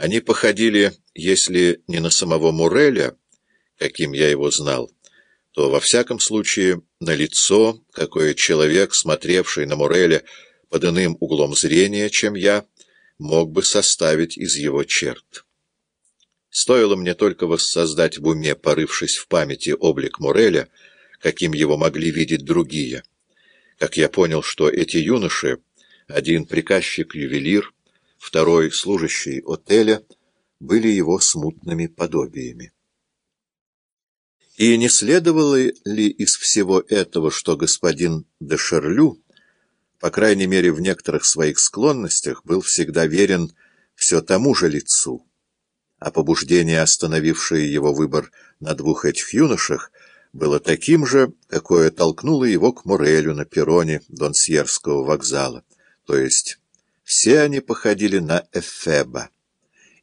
Они походили, если не на самого Муреля, каким я его знал, то, во всяком случае, на лицо, какое человек, смотревший на Муреля под иным углом зрения, чем я, мог бы составить из его черт. Стоило мне только воссоздать в уме, порывшись в памяти облик Муреля, каким его могли видеть другие, как я понял, что эти юноши, один приказчик-ювелир, второй служащий отеля, были его смутными подобиями. И не следовало ли из всего этого, что господин де Шерлю, по крайней мере в некоторых своих склонностях, был всегда верен все тому же лицу, а побуждение, остановившее его выбор на двух этих юношах, было таким же, какое толкнуло его к Мурелю на перроне Донсьерского вокзала, то есть все они походили на Эфеба.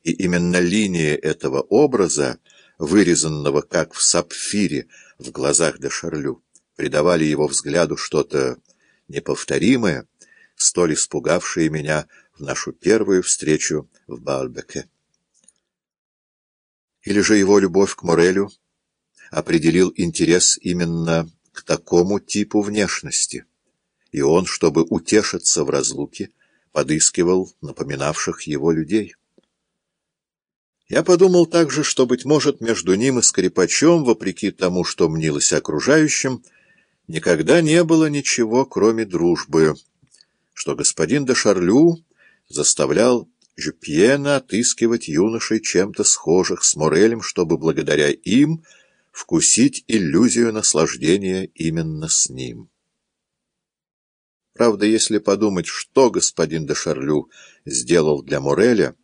И именно линия этого образа, вырезанного как в сапфире в глазах де Шарлю, придавали его взгляду что-то неповторимое, столь испугавшее меня в нашу первую встречу в Баальбеке. Или же его любовь к Морелю определил интерес именно к такому типу внешности, и он, чтобы утешиться в разлуке, подыскивал напоминавших его людей. Я подумал также, что, быть может, между ним и скрипачом, вопреки тому, что мнилось окружающим, никогда не было ничего, кроме дружбы, что господин де Шарлю заставлял Жюпьена отыскивать юношей чем-то схожих с Морелем, чтобы благодаря им вкусить иллюзию наслаждения именно с ним. Правда, если подумать, что господин де Шарлю сделал для Мореля,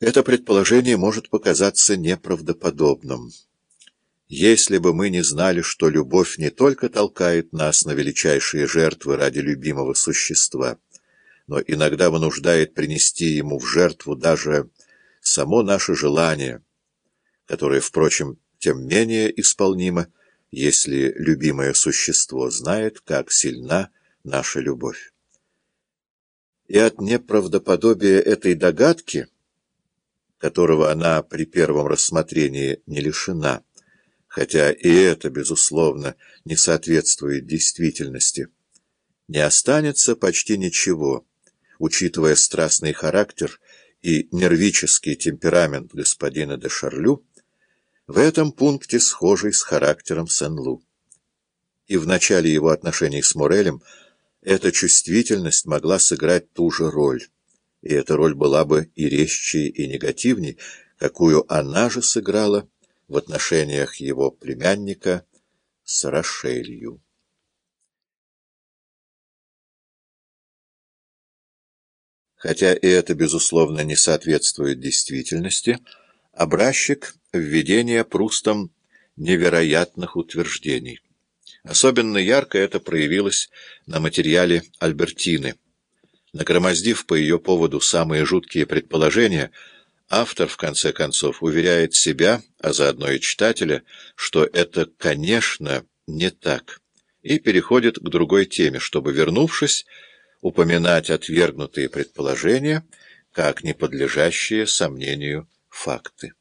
это предположение может показаться неправдоподобным. Если бы мы не знали, что любовь не только толкает нас на величайшие жертвы ради любимого существа, но иногда вынуждает принести ему в жертву даже само наше желание, которое, впрочем, тем менее исполнимо, если любимое существо знает, как сильна наша любовь. И от неправдоподобия этой догадки, которого она при первом рассмотрении не лишена, хотя и это, безусловно, не соответствует действительности, не останется почти ничего, учитывая страстный характер и нервический темперамент господина де Шарлю, в этом пункте схожий с характером Сен-Лу. И в начале его отношений с Морелем – эта чувствительность могла сыграть ту же роль, и эта роль была бы и резче, и негативней, какую она же сыграла в отношениях его племянника с Рошелью. Хотя и это, безусловно, не соответствует действительности, образчик введения Прустом невероятных утверждений. Особенно ярко это проявилось на материале Альбертины. Нагромоздив по ее поводу самые жуткие предположения, автор, в конце концов, уверяет себя, а заодно и читателя, что это, конечно, не так, и переходит к другой теме, чтобы, вернувшись, упоминать отвергнутые предположения, как не подлежащие сомнению факты.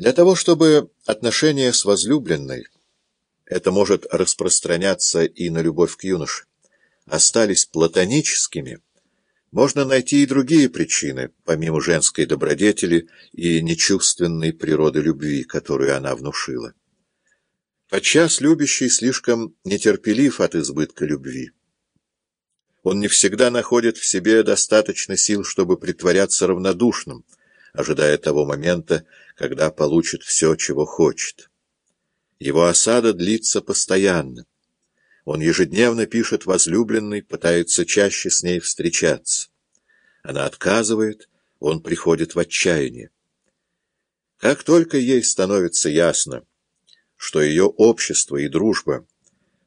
Для того, чтобы отношения с возлюбленной, это может распространяться и на любовь к юноше, остались платоническими, можно найти и другие причины, помимо женской добродетели и нечувственной природы любви, которую она внушила. Подчас любящий слишком нетерпелив от избытка любви. Он не всегда находит в себе достаточно сил, чтобы притворяться равнодушным, ожидая того момента, когда получит все, чего хочет. Его осада длится постоянно. Он ежедневно пишет возлюбленной, пытается чаще с ней встречаться. Она отказывает, он приходит в отчаяние. Как только ей становится ясно, что ее общество и дружба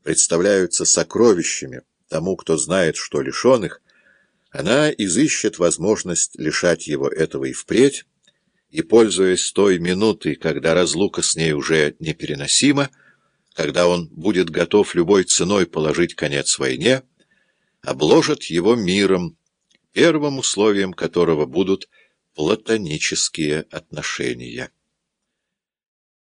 представляются сокровищами тому, кто знает, что лишен их, она изыщет возможность лишать его этого и впредь, и, пользуясь той минутой, когда разлука с ней уже непереносима, когда он будет готов любой ценой положить конец войне, обложит его миром, первым условием которого будут платонические отношения.